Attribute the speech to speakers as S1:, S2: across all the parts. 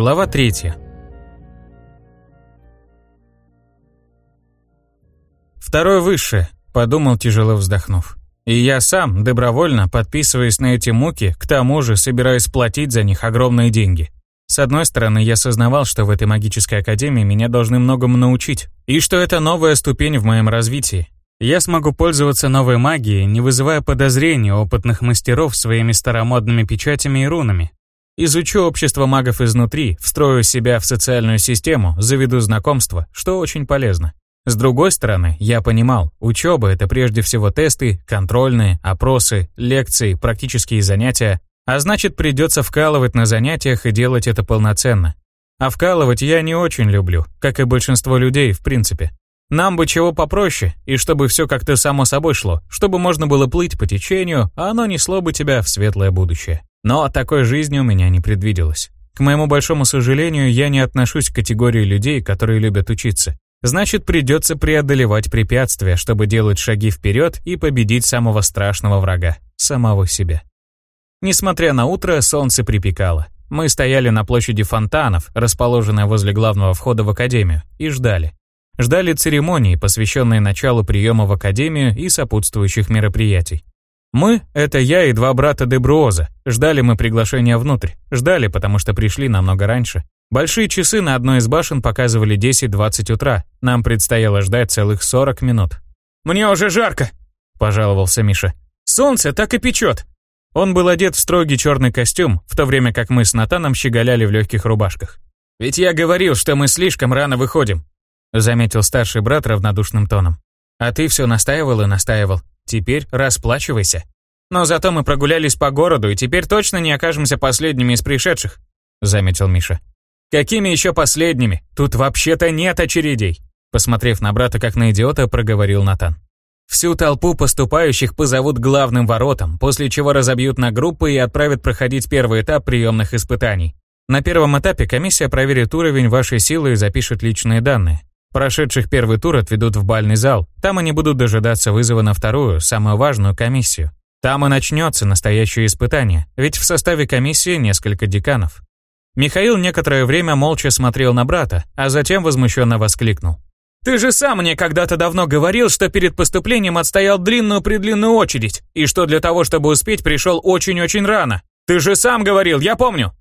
S1: Глава третья. Второе высшее, подумал тяжело вздохнув. И я сам, добровольно, подписываясь на эти муки, к тому же собираюсь платить за них огромные деньги. С одной стороны, я сознавал, что в этой магической академии меня должны многому научить, и что это новая ступень в моем развитии. Я смогу пользоваться новой магией, не вызывая подозрений опытных мастеров своими старомодными печатями и рунами. Изучу общество магов изнутри, встрою себя в социальную систему, заведу знакомства, что очень полезно. С другой стороны, я понимал, учеба — это прежде всего тесты, контрольные, опросы, лекции, практические занятия, а значит придется вкалывать на занятиях и делать это полноценно. А вкалывать я не очень люблю, как и большинство людей в принципе. Нам бы чего попроще, и чтобы все как-то само собой шло, чтобы можно было плыть по течению, а оно несло бы тебя в светлое будущее. Но такой жизни у меня не предвиделось. К моему большому сожалению, я не отношусь к категории людей, которые любят учиться. Значит, придется преодолевать препятствия, чтобы делать шаги вперед и победить самого страшного врага – самого себя. Несмотря на утро, солнце припекало. Мы стояли на площади фонтанов, расположенной возле главного входа в академию, и ждали. Ждали церемонии, посвященной началу приема в академию и сопутствующих мероприятий. Мы — это я и два брата Дебруоза. Ждали мы приглашения внутрь. Ждали, потому что пришли намного раньше. Большие часы на одной из башен показывали 10-20 утра. Нам предстояло ждать целых 40 минут.
S2: «Мне уже жарко!» – пожаловался Миша. «Солнце так и печет!»
S1: Он был одет в строгий черный костюм, в то время как мы с Натаном щеголяли в легких рубашках.
S2: «Ведь я говорил, что мы слишком рано выходим», – заметил старший брат равнодушным тоном.
S1: «А ты все настаивал и настаивал. Теперь расплачивайся.
S2: Но зато мы прогулялись по городу и теперь точно не окажемся последними из пришедших», – заметил Миша. «Какими еще последними? Тут вообще-то нет очередей!» Посмотрев на брата как на идиота, проговорил Натан. Всю толпу поступающих позовут главным воротам, после чего разобьют на группы и отправят проходить первый этап приемных испытаний. На первом этапе комиссия проверит уровень вашей силы и запишет личные данные. Прошедших первый тур отведут в бальный зал. Там они будут дожидаться вызова на вторую, самую важную комиссию. Там и начнется настоящее испытание, ведь в составе комиссии несколько деканов. Михаил некоторое время молча смотрел на брата, а затем возмущенно воскликнул. «Ты же сам мне когда-то давно говорил, что перед поступлением отстоял длинную-предлинную очередь, и что для того, чтобы успеть, пришел очень-очень рано. Ты же сам говорил, я помню!»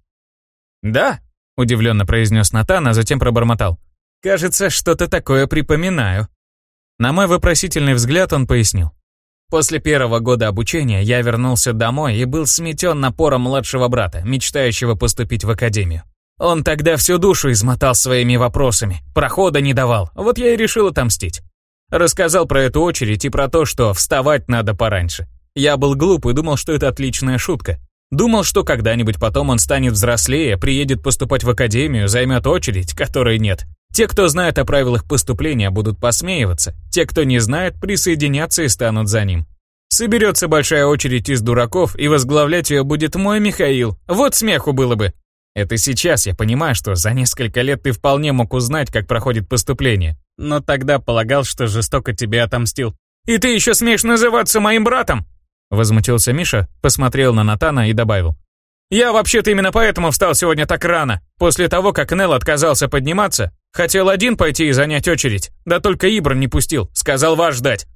S2: «Да?» – удивленно произнес Натан, а затем пробормотал. «Кажется, что-то такое припоминаю». На мой вопросительный взгляд он пояснил. После первого года обучения я вернулся домой и был сметен напором младшего брата, мечтающего поступить в академию. Он тогда всю душу измотал своими вопросами, прохода не давал, вот я и решил отомстить. Рассказал про эту очередь и про то, что вставать надо пораньше. Я был глуп и думал, что это отличная шутка. Думал, что когда-нибудь потом он станет взрослее, приедет поступать в академию, займет очередь, которой нет. Те, кто знает о правилах поступления, будут посмеиваться. Те, кто не знает, присоединятся и станут за ним. Соберется большая очередь из дураков, и возглавлять ее будет мой Михаил. Вот смеху было бы. Это сейчас я понимаю, что за несколько лет ты вполне мог узнать, как проходит поступление. Но тогда полагал, что жестоко тебе отомстил. «И ты еще смеешь называться моим братом?» Возмутился Миша, посмотрел на Натана и добавил. «Я вообще-то именно поэтому встал сегодня так рано. После того, как Нел отказался подниматься, хотел один пойти и занять очередь. Да только Ибр не пустил, сказал вас ждать».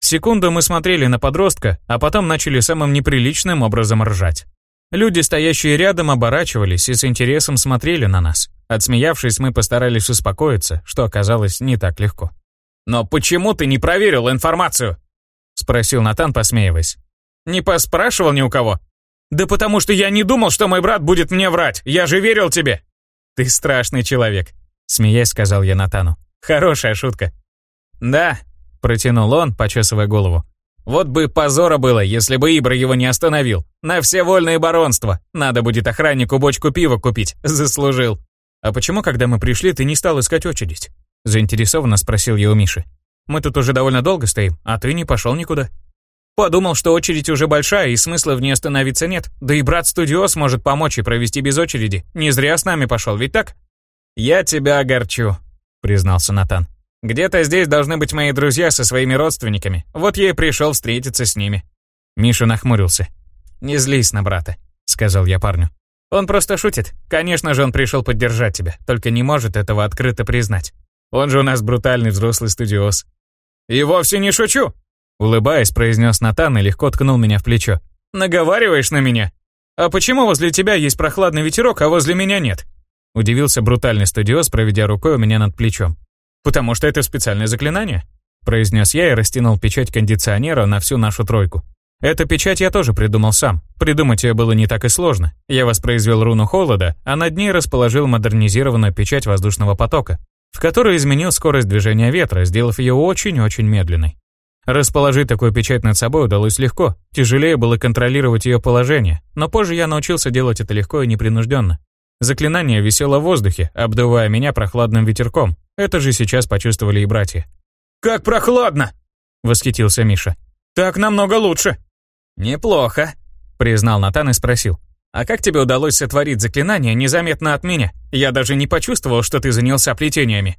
S2: Секунду мы смотрели на подростка, а потом начали самым неприличным образом ржать. Люди, стоящие рядом, оборачивались и с интересом смотрели на нас. Отсмеявшись, мы постарались успокоиться, что оказалось не так легко. «Но почему ты не проверил информацию?» — спросил Натан, посмеиваясь. «Не поспрашивал ни у кого?» «Да потому что я не думал, что мой брат будет мне врать. Я же верил тебе!» «Ты страшный человек», — смеясь сказал я Натану. «Хорошая шутка». «Да», — протянул он, почесывая голову. «Вот бы позора было, если бы Ибра его не остановил. На все вольные баронства. Надо будет охраннику бочку пива купить. Заслужил». «А почему, когда мы пришли, ты не стал искать очередь?» Заинтересованно спросил я у Миши. «Мы тут уже довольно долго стоим, а ты не пошел никуда». Подумал, что очередь уже большая и смысла в ней остановиться нет. Да и брат Студио сможет помочь и провести без очереди. Не зря с нами пошел, ведь так? «Я тебя огорчу», — признался Натан. «Где-то здесь должны быть мои друзья со своими родственниками. Вот я и пришел встретиться с ними». Миша нахмурился. «Не злись на брата», — сказал я парню. Он просто шутит. Конечно же, он пришел поддержать тебя, только не может этого открыто признать. Он же у нас брутальный взрослый студиоз. И вовсе не шучу, улыбаясь, произнес Натан и легко ткнул меня в плечо. Наговариваешь на меня? А почему возле тебя есть прохладный ветерок, а возле меня нет? Удивился брутальный студиоз, проведя рукой у меня над плечом. Потому что это специальное заклинание, произнес я и растянул печать кондиционера на всю нашу тройку. Эту печать я тоже придумал сам. Придумать ее было не так и сложно. Я воспроизвел руну холода, а над ней расположил модернизированную печать воздушного потока, в которой изменил скорость движения ветра, сделав ее очень-очень медленной. Расположить такую печать над собой удалось легко. Тяжелее было контролировать ее положение, но позже я научился делать это легко и непринужденно. Заклинание висело в воздухе, обдувая меня прохладным ветерком. Это же сейчас почувствовали и братья. «Как прохладно!» — восхитился Миша. «Так намного лучше!» «Неплохо», — признал Натан и спросил. «А как тебе удалось сотворить заклинание незаметно от меня? Я даже не почувствовал, что ты занялся плетениями».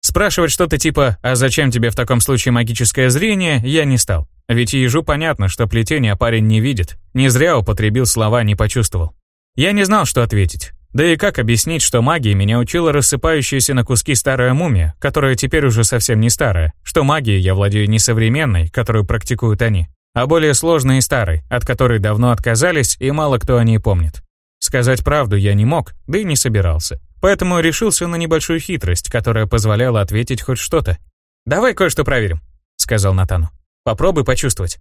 S2: Спрашивать что-то типа «А зачем тебе в таком случае магическое зрение?» я не стал. Ведь ежу понятно, что плетение парень не видит. Не зря употребил слова «не почувствовал». Я не знал, что ответить. Да и как объяснить, что магия меня учила рассыпающаяся на куски старая мумия, которая теперь уже совсем не старая, что магией я владею не современной, которую практикуют они, а более сложной и старой, от которой давно отказались и мало кто о ней помнит. Сказать правду я не мог, да и не собирался. Поэтому решился на небольшую хитрость, которая позволяла ответить хоть что-то. «Давай кое-что проверим», — сказал Натану. «Попробуй почувствовать».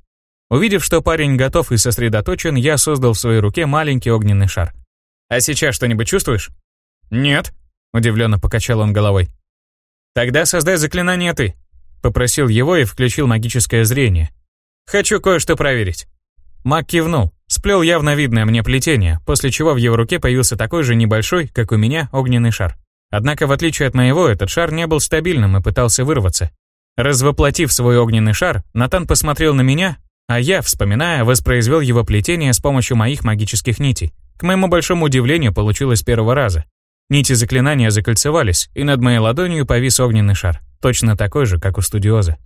S2: Увидев, что парень готов и сосредоточен, я создал в своей руке маленький огненный шар. «А сейчас что-нибудь чувствуешь?» «Нет», — удивленно покачал он головой. «Тогда создай заклинание ты», — попросил его и включил магическое зрение, Хочу кое-что проверить». Мак кивнул, сплел явно видное мне плетение, после чего в его руке появился такой же небольшой, как у меня, огненный шар. Однако, в отличие от моего, этот шар не был стабильным и пытался вырваться. Развоплотив свой огненный шар, Натан посмотрел на меня, а я, вспоминая, воспроизвел его плетение с помощью моих магических нитей. К моему большому удивлению, получилось с первого раза. Нити заклинания закольцевались, и над моей ладонью повис огненный шар, точно такой же, как у студиоза.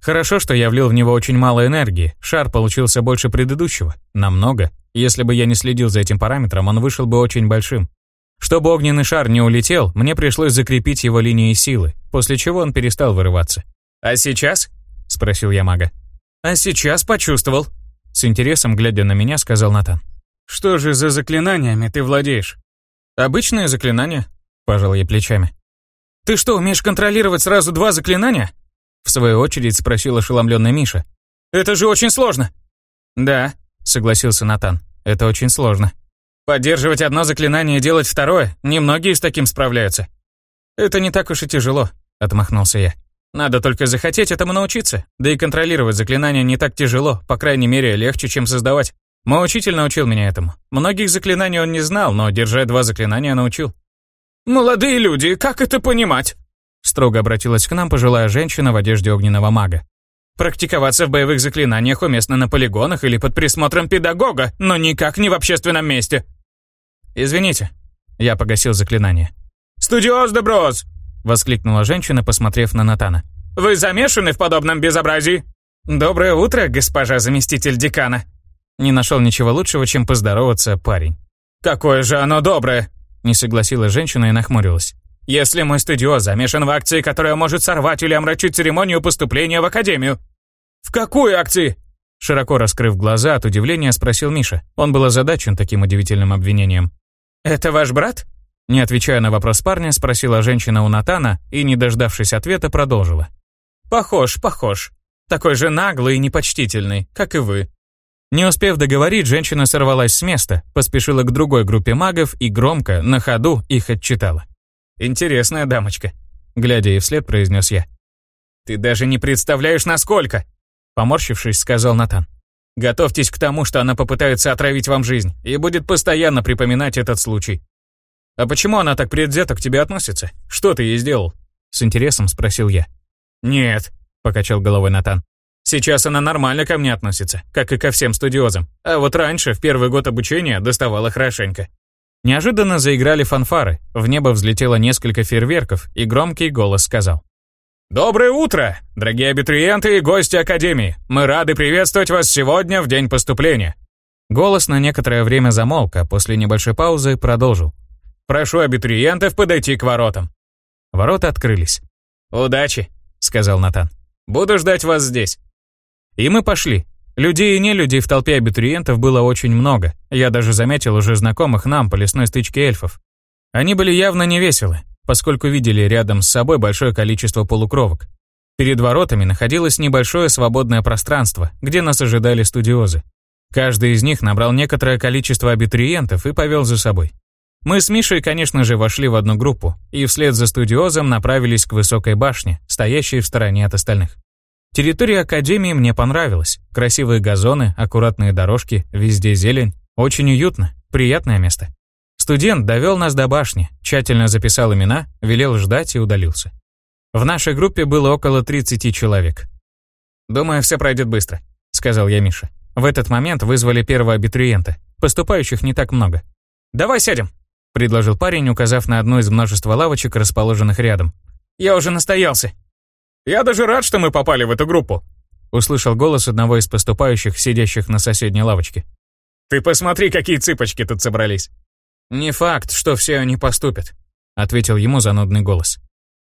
S2: Хорошо, что я влил в него очень мало энергии, шар получился больше предыдущего, намного. Если бы я не следил за этим параметром, он вышел бы очень большим. Чтобы огненный шар не улетел, мне пришлось закрепить его линией силы, после чего он перестал вырываться. «А сейчас?» — спросил я мага. «А сейчас почувствовал», — с интересом глядя на меня, сказал Натан. «Что же за заклинаниями ты владеешь?» «Обычные заклинания», — пожал я плечами. «Ты что, умеешь контролировать сразу два заклинания?» В свою очередь спросил ошеломленный Миша. «Это же очень сложно!» «Да», — согласился Натан. «Это очень сложно. Поддерживать одно заклинание и делать второе, немногие с таким справляются». «Это не так уж и тяжело», — отмахнулся я. «Надо только захотеть этому научиться. Да и контролировать заклинания не так тяжело, по крайней мере, легче, чем создавать. Мой учитель научил меня этому. Многих заклинаний он не знал, но, держать два заклинания, научил». «Молодые люди, как это понимать?» Строго обратилась к нам пожилая женщина в одежде огненного мага. Практиковаться в боевых заклинаниях уместно на полигонах или под присмотром педагога, но никак не в общественном месте. Извините. Я погасил заклинание. «Студиоз Деброс!» — воскликнула женщина, посмотрев на Натана. «Вы замешаны в подобном безобразии?» «Доброе утро, госпожа заместитель декана!» Не нашел ничего лучшего, чем поздороваться парень. «Какое же оно доброе!» Не согласилась женщина и нахмурилась. Если мой студио замешан в акции, которая может сорвать или омрачить церемонию поступления в академию. В какой акции? Широко раскрыв глаза от удивления, спросил Миша. Он был озадачен таким удивительным обвинением. «Это ваш брат?» Не отвечая на вопрос парня, спросила женщина у Натана и, не дождавшись ответа, продолжила. «Похож, похож. Такой же наглый и непочтительный, как и вы». Не успев договорить, женщина сорвалась с места, поспешила к другой группе магов и громко, на ходу, их отчитала. «Интересная дамочка», — глядя ей вслед, произнес я. «Ты даже не представляешь, насколько!» Поморщившись, сказал Натан. «Готовьтесь к тому, что она попытается отравить вам жизнь и будет постоянно припоминать этот случай». «А почему она так предвзято к тебе относится? Что ты ей сделал?» С интересом спросил я. «Нет», — покачал головой Натан. «Сейчас она нормально ко мне относится, как и ко всем студиозам. А вот раньше, в первый год обучения, доставала хорошенько. Неожиданно заиграли фанфары, в небо взлетело несколько фейерверков, и громкий голос сказал. «Доброе утро, дорогие абитуриенты и гости Академии! Мы рады приветствовать вас сегодня в день поступления!»
S1: Голос на некоторое время замолк, а после небольшой паузы продолжил. «Прошу абитуриентов подойти к воротам». Ворота открылись. «Удачи», — сказал Натан. «Буду ждать вас здесь». И мы пошли. Людей и не людей в толпе абитуриентов было очень много. Я даже заметил уже знакомых нам по лесной стычке эльфов. Они были явно невеселы, поскольку видели рядом с собой большое количество полукровок. Перед воротами находилось небольшое свободное пространство, где нас ожидали студиозы. Каждый из них набрал некоторое количество абитуриентов и повел за собой. Мы с Мишей, конечно же, вошли в одну группу и вслед за студиозом направились к высокой башне, стоящей в стороне от остальных. Территория Академии мне понравилась. Красивые газоны, аккуратные дорожки, везде зелень. Очень уютно, приятное место. Студент довел нас до башни, тщательно записал имена, велел ждать и удалился. В нашей группе было около 30 человек. «Думаю, все пройдет быстро», — сказал я Мише. В этот момент вызвали первого абитуриента. Поступающих не так много. «Давай сядем», — предложил парень, указав на одну из множества лавочек, расположенных рядом. «Я уже настоялся». «Я даже рад, что мы попали в эту группу», — услышал голос одного из поступающих, сидящих на соседней лавочке. «Ты посмотри, какие цыпочки тут собрались». «Не факт, что все они поступят», — ответил ему занудный голос.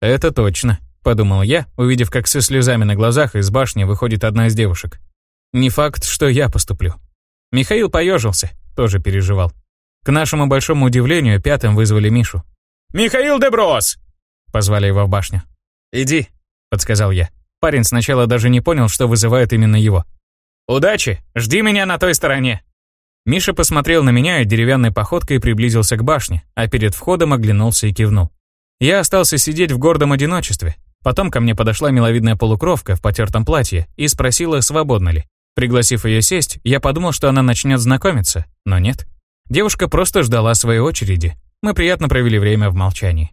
S1: «Это точно», — подумал я, увидев, как со слезами на глазах из башни выходит одна из девушек. «Не факт, что я поступлю». Михаил поежился, тоже переживал. К нашему большому удивлению, пятым вызвали Мишу. «Михаил Деброс!» — позвали его в башню. «Иди», подсказал я. Парень сначала даже не понял, что вызывает именно его. «Удачи! Жди меня на той стороне!» Миша посмотрел на меня и деревянной походкой приблизился к башне, а перед входом оглянулся и кивнул. Я остался сидеть в гордом одиночестве. Потом ко мне подошла миловидная полукровка в потертом платье и спросила, свободно ли. Пригласив ее сесть, я подумал, что она начнет знакомиться, но нет. Девушка просто ждала своей очереди. Мы приятно провели время в молчании.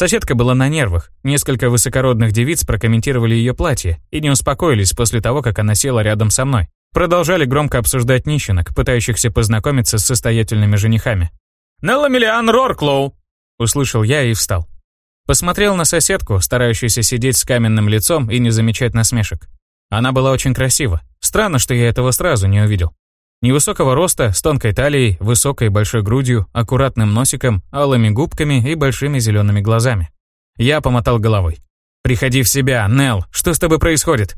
S1: Соседка была на нервах. Несколько высокородных девиц прокомментировали ее платье и не успокоились после того, как она села рядом со мной. Продолжали громко обсуждать нищенок, пытающихся познакомиться с состоятельными женихами. «Нелла Миллиан Рорклоу!» Услышал я и встал. Посмотрел на соседку, старающуюся сидеть с каменным лицом и не замечать насмешек. Она была очень красива. Странно, что я этого сразу не увидел. Невысокого роста, с тонкой талией, высокой большой грудью, аккуратным носиком, алыми губками и большими зелеными глазами. Я помотал головой. «Приходи в себя, Нел, что с тобой происходит?»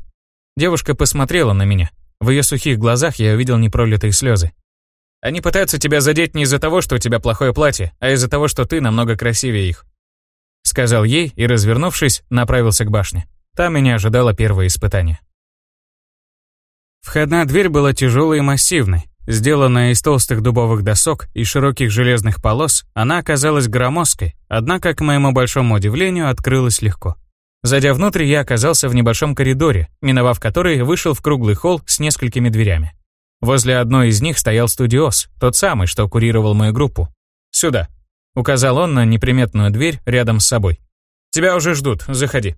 S1: Девушка посмотрела на меня. В ее сухих глазах я увидел непролитые слезы. «Они пытаются тебя задеть не из-за того, что у тебя плохое платье, а из-за того, что ты намного красивее их», сказал ей и, развернувшись, направился к башне. Там меня ожидало первое испытание. Входная дверь была тяжелой и массивной. Сделанная из толстых дубовых досок и широких железных полос, она оказалась громоздкой, однако, к моему большому удивлению, открылась легко. Зайдя внутрь, я оказался в небольшом коридоре, миновав который, вышел в круглый холл с несколькими дверями. Возле одной из них стоял студиоз, тот самый, что курировал мою группу. «Сюда», — указал он на неприметную дверь рядом с собой. «Тебя уже ждут, заходи».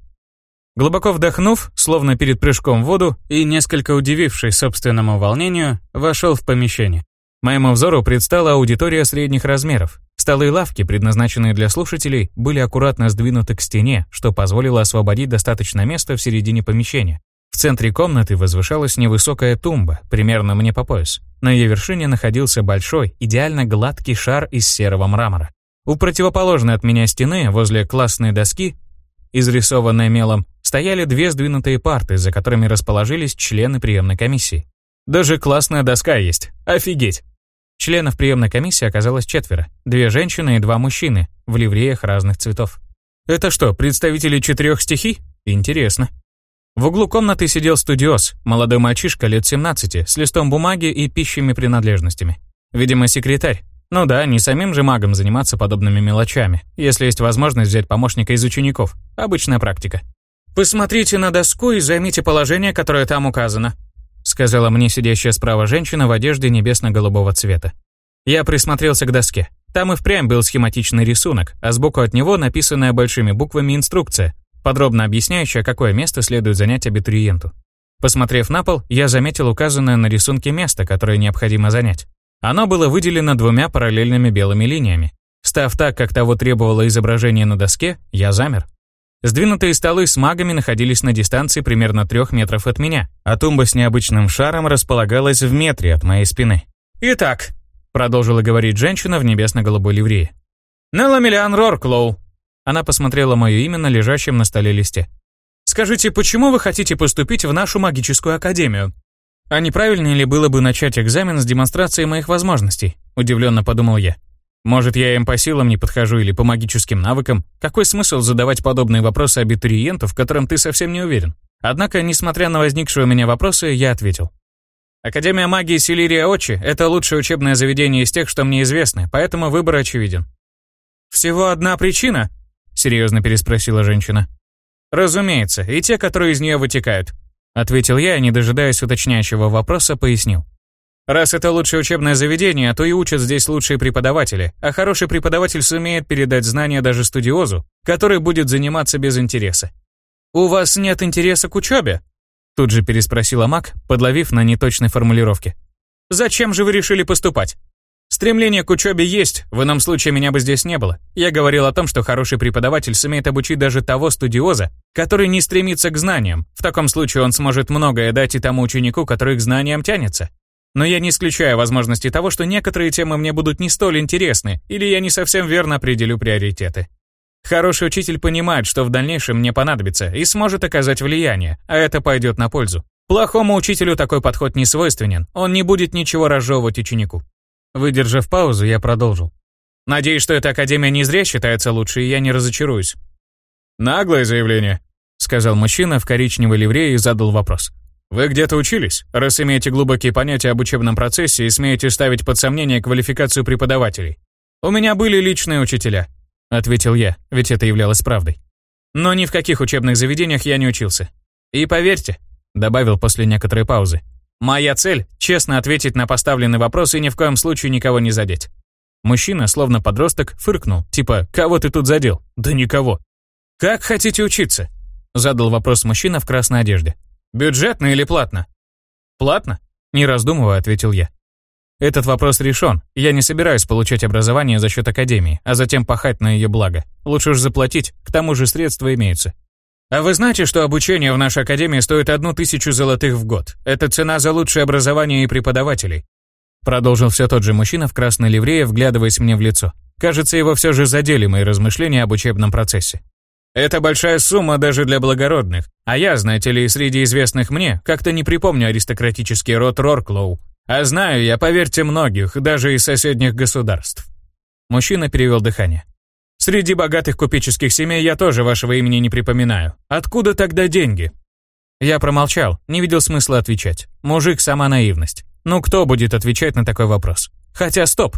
S1: Глубоко вдохнув, словно перед прыжком в воду, и несколько удивившись собственному волнению, вошел в помещение. Моему взору предстала аудитория средних размеров. Столы и лавки, предназначенные для слушателей, были аккуратно сдвинуты к стене, что позволило освободить достаточно места в середине помещения. В центре комнаты возвышалась невысокая тумба, примерно мне по пояс. На ее вершине находился большой, идеально гладкий шар из серого мрамора. У противоположной от меня стены, возле классной доски, изрисованной мелом, стояли две сдвинутые парты, за которыми расположились члены приемной комиссии. Даже классная доска есть. Офигеть! Членов приемной комиссии оказалось четверо. Две женщины и два мужчины, в ливреях разных цветов. Это что, представители четырех стихий? Интересно. В углу комнаты сидел студиоз, молодой мальчишка лет 17, с листом бумаги и пищими принадлежностями. Видимо, секретарь. Ну да, не самим же магом заниматься подобными мелочами, если есть возможность взять помощника из учеников. Обычная практика. «Посмотрите на доску и займите положение, которое там указано», сказала мне сидящая справа женщина в одежде небесно-голубого цвета. Я присмотрелся к доске. Там и впрямь был схематичный рисунок, а сбоку от него написанная большими буквами инструкция, подробно объясняющая, какое место следует занять абитуриенту. Посмотрев на пол, я заметил указанное на рисунке место, которое необходимо занять. Оно было выделено двумя параллельными белыми линиями. Став так, как того требовало изображение на доске, я замер. Сдвинутые столы с магами находились на дистанции примерно трех метров от меня, а тумба с необычным шаром располагалась в метре от моей спины.
S2: Итак, продолжила говорить женщина в небесно-голубой ливрее. Нелла Рорклоу. Она посмотрела мое имя на лежащем на столе листе. Скажите, почему вы хотите поступить в нашу магическую академию? А не правильнее ли было бы начать экзамен с демонстрацией моих возможностей? Удивленно подумал я. Может, я им по силам не подхожу или по магическим навыкам? Какой смысл задавать подобные вопросы абитуриенту, в котором ты совсем не уверен? Однако, несмотря на возникшие у меня вопросы, я ответил. Академия магии Селирия Очи – это лучшее учебное заведение из тех, что мне известны, поэтому выбор очевиден. «Всего одна причина?» – серьезно переспросила женщина. «Разумеется, и те, которые из нее вытекают», – ответил я, не дожидаясь уточняющего вопроса, пояснил. Раз это лучшее учебное заведение, то и учат здесь лучшие преподаватели, а хороший преподаватель сумеет передать знания даже студиозу, который будет заниматься без интереса. «У вас нет интереса к учебе?» Тут же переспросила Мак, подловив на неточной формулировке. «Зачем же вы решили поступать?» «Стремление к учебе есть, в ином случае меня бы здесь не было. Я говорил о том, что хороший преподаватель сумеет обучить даже того студиоза, который не стремится к знаниям. В таком случае он сможет многое дать и тому ученику, который к знаниям тянется. Но я не исключаю возможности того, что некоторые темы мне будут не столь интересны, или я не совсем верно определю приоритеты. Хороший учитель понимает, что в дальнейшем мне понадобится, и сможет оказать влияние, а это пойдет на пользу. Плохому учителю такой подход не свойственен, он не будет ничего разжевывать ученику. Выдержав паузу, я продолжил. Надеюсь, что эта академия не зря считается лучшей, и я не разочаруюсь. «Наглое заявление», — сказал мужчина в коричневой ливрее и задал вопрос. Вы где-то учились, раз имеете глубокие понятия об учебном процессе и смеете ставить под сомнение квалификацию преподавателей. У меня были личные учителя, ответил я, ведь это являлось правдой. Но ни в каких учебных заведениях я не учился. И поверьте, добавил после некоторой паузы, моя цель — честно ответить на поставленный вопрос и ни в коем случае никого не задеть. Мужчина, словно подросток, фыркнул, типа «Кого ты тут задел?» «Да никого». «Как хотите учиться?» Задал вопрос мужчина в красной одежде. Бюджетно или платно? Платно? Не раздумывая, ответил я. Этот вопрос решен. Я не собираюсь получать образование за счет академии, а затем пахать на ее благо. Лучше уж заплатить, к тому же средства имеются. А вы знаете, что обучение в нашей академии стоит одну тысячу золотых в год? Это цена за лучшее образование и преподавателей. Продолжил все тот же мужчина в красной ливрее, вглядываясь мне в лицо. Кажется, его все же задели мои размышления об учебном процессе. Это большая сумма даже для благородных. А я, знаете ли, среди известных мне, как-то не припомню аристократический род Рорклоу. А знаю я, поверьте, многих, даже из соседних государств. Мужчина перевел дыхание. Среди богатых купеческих семей я тоже вашего имени не припоминаю. Откуда тогда деньги? Я промолчал, не видел смысла отвечать. Мужик — сама наивность. Ну кто будет отвечать на такой вопрос? Хотя стоп.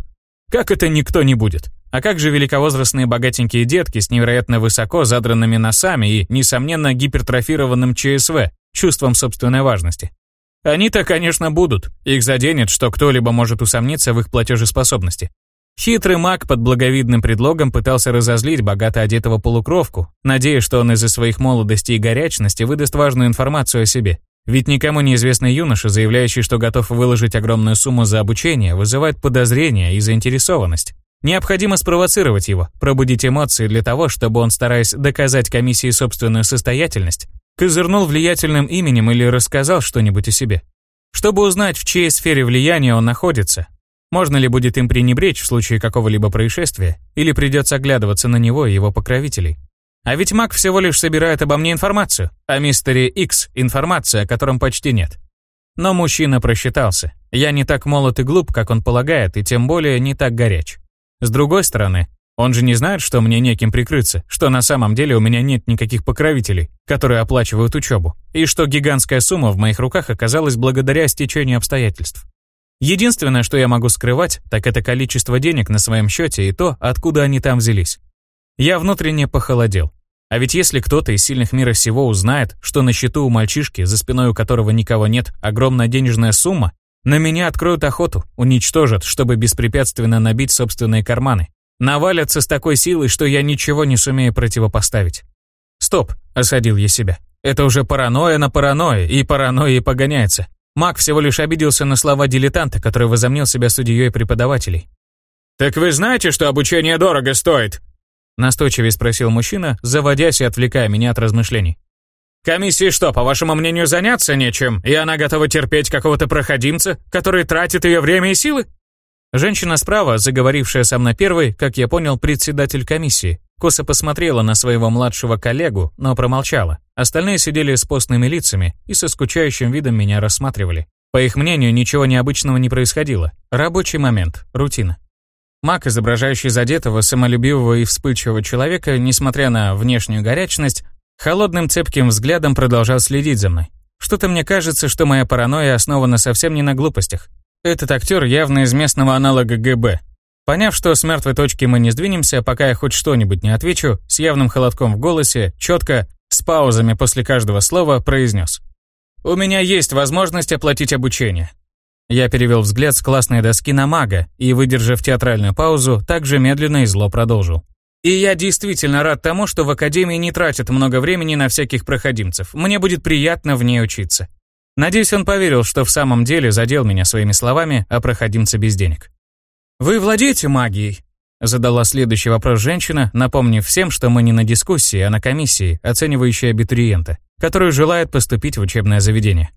S2: Как это никто не будет? А как же великовозрастные богатенькие детки с невероятно высоко задранными носами и, несомненно, гипертрофированным ЧСВ, чувством собственной важности? Они-то, конечно, будут. Их заденет, что кто-либо может усомниться в их платежеспособности. Хитрый маг под благовидным предлогом пытался разозлить богато одетого полукровку, надеясь, что он из-за своих молодости и горячности выдаст важную информацию о себе. Ведь никому неизвестный юноша, заявляющий, что готов выложить огромную сумму за обучение, вызывает подозрения и заинтересованность. Необходимо спровоцировать его, пробудить эмоции для того, чтобы он, стараясь доказать комиссии собственную состоятельность, козырнул влиятельным именем или рассказал что-нибудь о себе. Чтобы узнать, в чьей сфере влияния он находится, можно ли будет им пренебречь в случае какого-либо происшествия, или придется оглядываться на него и его покровителей. А ведь маг всего лишь собирает обо мне информацию, о мистере X информация, о котором почти нет. Но мужчина просчитался. Я не так молод и глуп, как он полагает, и тем более не так горяч. С другой стороны, он же не знает, что мне неким прикрыться, что на самом деле у меня нет никаких покровителей, которые оплачивают учебу, и что гигантская сумма в моих руках оказалась благодаря стечению обстоятельств. Единственное, что я могу скрывать, так это количество денег на своем счете и то, откуда они там взялись. Я внутренне похолодел. А ведь если кто-то из сильных мира сего узнает, что на счету у мальчишки, за спиной у которого никого нет, огромная денежная сумма, на меня откроют охоту, уничтожат, чтобы беспрепятственно набить собственные карманы. Навалятся с такой силой, что я ничего не сумею противопоставить. Стоп, осадил я себя. Это уже паранойя на паранойя, и паранойя погоняется. Маг всего лишь обиделся на слова дилетанта, который возомнил себя судьей преподавателей. «Так вы знаете, что обучение дорого стоит?» Настойчивее спросил мужчина, заводясь и отвлекая меня от размышлений. Комиссии что, по вашему мнению, заняться нечем, и она готова терпеть какого-то проходимца, который тратит ее время и силы?
S1: Женщина справа, заговорившая со мной первой, как я понял, председатель комиссии, косо посмотрела на своего младшего коллегу, но промолчала. Остальные сидели с постными лицами и со скучающим видом меня рассматривали. По их мнению, ничего необычного не происходило. Рабочий момент, рутина. Маг, изображающий задетого, самолюбивого и вспыльчивого человека, несмотря на внешнюю горячность, холодным цепким взглядом продолжал следить за мной. Что-то мне кажется, что моя паранойя основана совсем не на глупостях. Этот актер явно из местного аналога ГБ. Поняв, что с мертвой точки мы не сдвинемся, пока я хоть что-нибудь не отвечу, с явным холодком в голосе, четко, с паузами после каждого слова, произнес. «У меня есть возможность оплатить обучение». Я перевел взгляд с классной доски на мага и, выдержав театральную паузу, также медленно и зло продолжил. И я действительно рад тому, что в Академии не тратят много времени на всяких проходимцев. Мне будет приятно в ней учиться. Надеюсь, он поверил, что в самом деле задел меня своими словами о проходимце без денег. «Вы владеете магией?» Задала следующий вопрос женщина, напомнив всем, что мы не на дискуссии, а на комиссии, оценивающей абитуриента, который желает поступить в учебное заведение.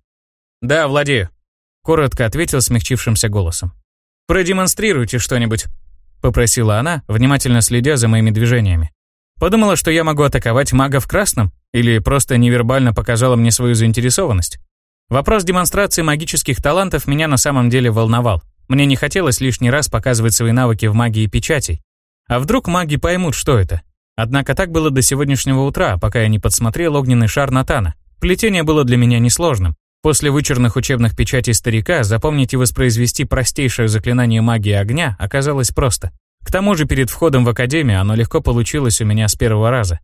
S1: «Да, владею», — коротко ответил смягчившимся голосом. «Продемонстрируйте что-нибудь», — попросила она, внимательно следя за моими движениями. Подумала, что я могу атаковать мага в красном, или просто невербально показала мне свою заинтересованность. Вопрос демонстрации магических талантов меня на самом деле волновал. Мне не хотелось лишний раз показывать свои навыки в магии печатей. А вдруг маги поймут, что это? Однако так было до сегодняшнего утра, пока я не подсмотрел огненный шар Натана. Плетение было для меня несложным. После вычурных учебных печатей старика запомнить и воспроизвести простейшее заклинание магии огня оказалось просто. К тому же перед входом в академию оно легко получилось у меня с первого раза.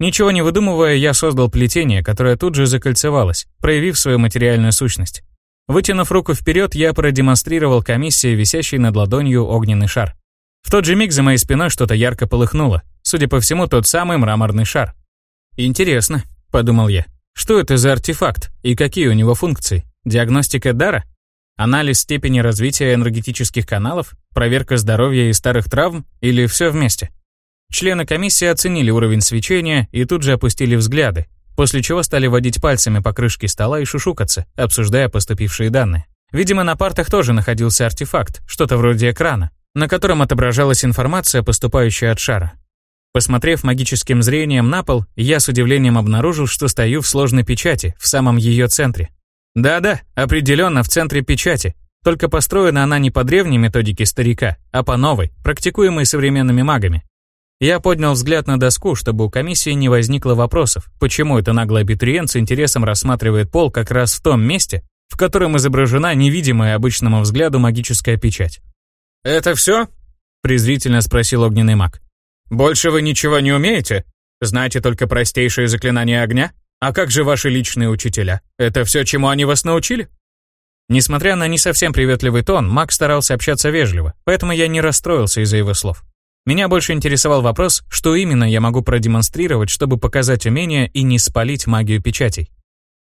S1: Ничего не выдумывая, я создал плетение, которое тут же закольцевалось, проявив свою материальную сущность. Вытянув руку вперед, я продемонстрировал комиссии висящий над ладонью огненный шар. В тот же миг за моей спиной что-то ярко полыхнуло. Судя по всему, тот самый мраморный шар. «Интересно», — подумал я, — «что это за артефакт и какие у него функции? Диагностика дара? Анализ степени развития энергетических каналов? Проверка здоровья и старых травм? Или все вместе?» Члены комиссии оценили уровень свечения и тут же опустили взгляды, после чего стали водить пальцами по крышке стола и шушукаться, обсуждая поступившие данные. Видимо, на партах тоже находился артефакт, что-то вроде экрана, на котором отображалась информация, поступающая от шара. Посмотрев магическим зрением на пол, я с удивлением обнаружил, что стою в сложной печати, в самом ее центре. Да-да, определенно в центре печати, только построена она не по древней методике старика, а по новой, практикуемой современными магами. Я поднял взгляд на доску, чтобы у комиссии не возникло вопросов, почему это наглый абитуриент с интересом рассматривает пол как раз в том месте, в котором изображена невидимая обычному взгляду магическая печать. «Это все?» — презрительно спросил огненный маг. «Больше вы ничего не умеете? Знаете только простейшие заклинания огня? А как же ваши личные учителя? Это все, чему они вас научили?» Несмотря на не совсем приветливый тон, маг старался общаться вежливо, поэтому я не расстроился из-за его слов. Меня больше интересовал вопрос, что именно я могу продемонстрировать, чтобы показать умение и не спалить магию печатей.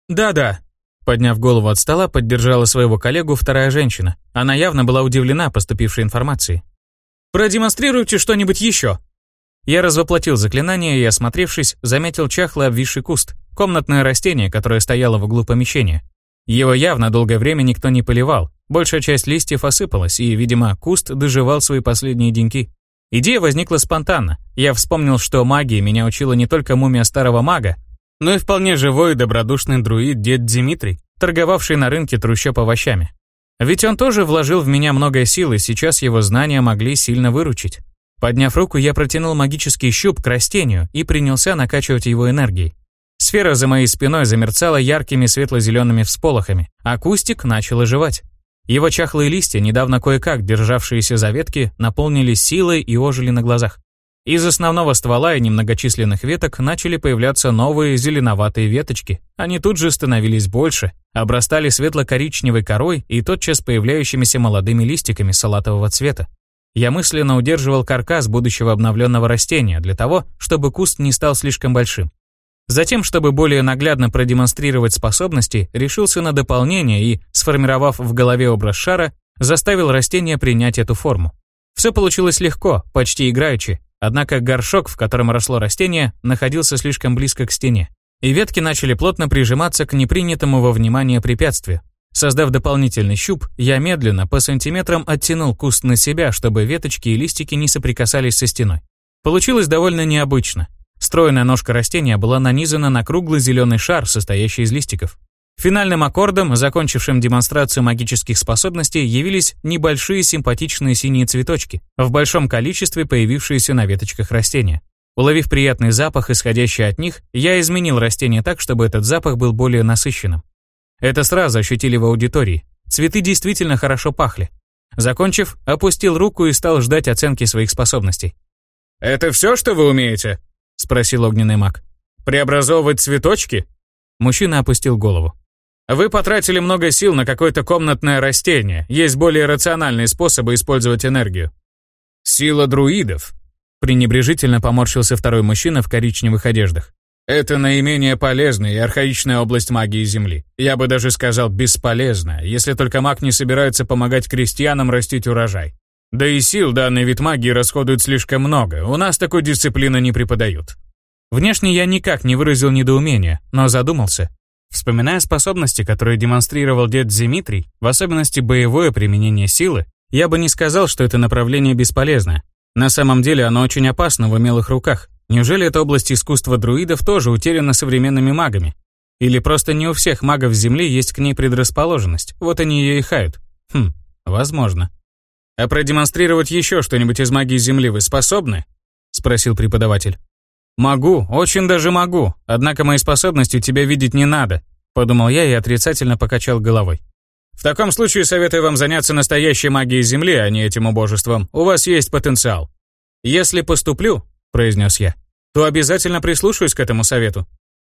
S1: «Да-да», — подняв голову от стола, поддержала своего коллегу вторая женщина. Она явно была удивлена поступившей информацией. «Продемонстрируйте что-нибудь еще!» Я развоплотил заклинание и, осмотревшись, заметил чахлый обвисший куст, комнатное растение, которое стояло в углу помещения. Его явно долгое время никто не поливал, большая часть листьев осыпалась, и, видимо, куст доживал свои последние деньки. Идея возникла спонтанно. Я вспомнил, что магии меня учила не только мумия старого мага, но и вполне живой и добродушный друид дед Дмитрий, торговавший на рынке трущоб овощами. Ведь он тоже вложил в меня много сил, и сейчас его знания могли сильно выручить. Подняв руку, я протянул магический щуп к растению и принялся накачивать его энергией. Сфера за моей спиной замерцала яркими светло-зелеными всполохами, а кустик начал оживать. Его чахлые листья, недавно кое-как державшиеся за ветки, наполнились силой и ожили на глазах. Из основного ствола и немногочисленных веток начали появляться новые зеленоватые веточки. Они тут же становились больше, обрастали светло-коричневой корой и тотчас появляющимися молодыми листиками салатового цвета. Я мысленно удерживал каркас будущего обновленного растения для того, чтобы куст не стал слишком большим. Затем, чтобы более наглядно продемонстрировать способности, решился на дополнение и, сформировав в голове образ шара, заставил растение принять эту форму. Все получилось легко, почти играючи, однако горшок, в котором росло растение, находился слишком близко к стене, и ветки начали плотно прижиматься к непринятому во внимание препятствию. Создав дополнительный щуп, я медленно по сантиметрам оттянул куст на себя, чтобы веточки и листики не соприкасались со стеной. Получилось довольно необычно. Стройная ножка растения была нанизана на круглый зеленый шар, состоящий из листиков. Финальным аккордом, закончившим демонстрацию магических способностей, явились небольшие симпатичные синие цветочки, в большом количестве появившиеся на веточках растения. Уловив приятный запах, исходящий от них, я изменил растение так, чтобы этот запах был более насыщенным. Это сразу ощутили в аудитории. Цветы действительно хорошо пахли. Закончив, опустил руку и стал ждать оценки своих способностей.
S2: «Это все, что вы умеете?» — спросил огненный маг. «Преобразовывать цветочки?»
S1: Мужчина опустил голову.
S2: Вы потратили много сил на какое-то комнатное растение. Есть более рациональные способы использовать энергию. Сила друидов. Пренебрежительно поморщился второй мужчина в коричневых одеждах. Это наименее полезная и архаичная область магии Земли. Я бы даже сказал бесполезная, если только маг не собирается помогать крестьянам растить урожай. Да и сил данный вид магии расходует слишком много, у нас такой дисциплины не преподают.
S1: Внешне я никак не выразил недоумения, но задумался, Вспоминая способности, которые демонстрировал дед Дмитрий, в особенности боевое применение силы, я бы не сказал, что это направление бесполезно. На самом деле оно очень опасно в умелых руках. Неужели эта область искусства друидов тоже утеряна современными магами? Или просто не у всех магов Земли есть к ней предрасположенность, вот они ее и хают? Хм, возможно.
S2: «А продемонстрировать еще что-нибудь из магии Земли вы способны?» — спросил преподаватель.
S1: «Могу, очень даже могу, однако мои способности тебя видеть не надо», подумал я и отрицательно покачал головой.
S2: «В таком случае советую вам заняться настоящей магией Земли, а не этим убожеством. У вас есть потенциал».
S1: «Если поступлю», — произнес я, «то обязательно прислушаюсь к этому совету».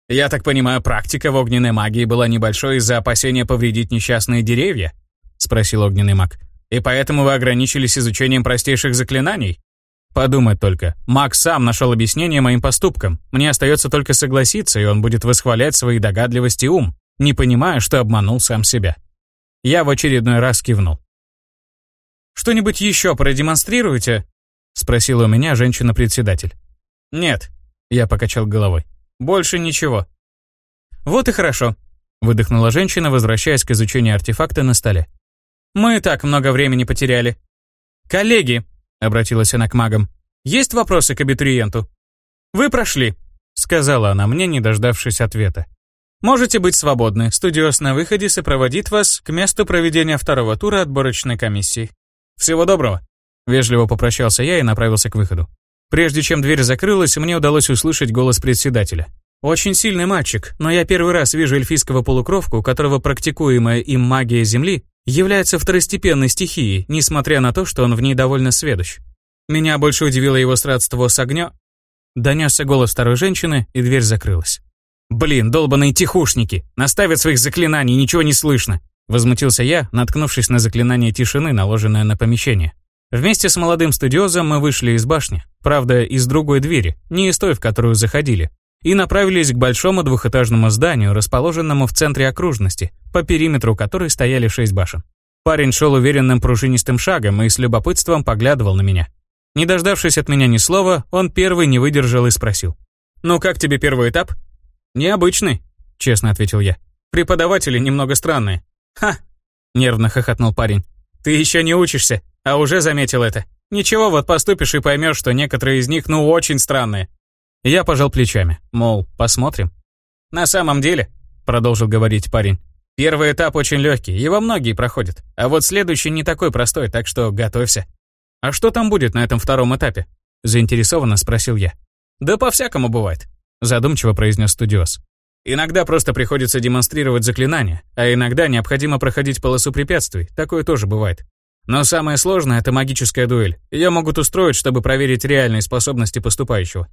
S2: «Я так понимаю, практика в огненной магии была небольшой из-за опасения повредить несчастные деревья?» — спросил огненный маг. «И поэтому вы ограничились изучением простейших заклинаний?»
S1: Подумать только. Макс сам нашел объяснение моим поступкам. Мне остается только согласиться, и он будет восхвалять свои догадливости и ум, не понимая, что обманул сам себя. Я в очередной раз кивнул. «Что-нибудь еще продемонстрируете?» — спросила у меня женщина-председатель.
S2: «Нет», —
S1: я покачал головой.
S2: «Больше ничего».
S1: «Вот и хорошо», — выдохнула женщина, возвращаясь к изучению артефакта на столе. «Мы и так много времени потеряли. Коллеги, — обратилась она к магам. «Есть вопросы к абитуриенту?» «Вы прошли», — сказала она мне, не дождавшись ответа. «Можете быть свободны. Студиос на выходе сопроводит вас к месту проведения второго тура отборочной комиссии. Всего доброго». Вежливо попрощался я и направился к выходу. Прежде чем дверь закрылась, мне удалось услышать голос председателя. «Очень сильный мальчик, но я первый раз вижу эльфийского полукровку, которого практикуемая им магия Земли является второстепенной стихией, несмотря на то, что он в ней довольно сведущ. Меня больше удивило его сродство с огнем. Донесся голос второй женщины, и дверь закрылась. «Блин, долбаные тихушники! Наставят своих заклинаний, ничего не слышно!» Возмутился я, наткнувшись на заклинание тишины, наложенное на помещение. Вместе с молодым студиозом мы вышли из башни, правда, из другой двери, не из той, в которую заходили, и направились к большому двухэтажному зданию, расположенному в центре окружности, по периметру которой стояли шесть башен. Парень шел уверенным пружинистым шагом и с любопытством поглядывал на меня. Не дождавшись от меня ни слова, он первый не выдержал и спросил. «Ну как тебе первый этап?» «Необычный», — честно ответил я. «Преподаватели немного странные». «Ха!» — нервно хохотнул парень. «Ты еще не учишься, а уже заметил это. Ничего, вот поступишь и поймешь, что некоторые из них ну очень странные». Я пожал плечами, мол, посмотрим. «На самом деле», — продолжил говорить парень, «первый этап очень легкий, его многие проходят, а вот следующий не такой простой, так что готовься». «А что там будет на этом втором этапе?» — заинтересованно спросил я. «Да по-всякому бывает», — задумчиво произнес студиос. «Иногда просто приходится демонстрировать заклинания, а иногда необходимо проходить полосу препятствий, такое тоже бывает. Но самое сложное — это магическая дуэль. Ее могут устроить, чтобы проверить реальные способности поступающего.